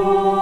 Lord.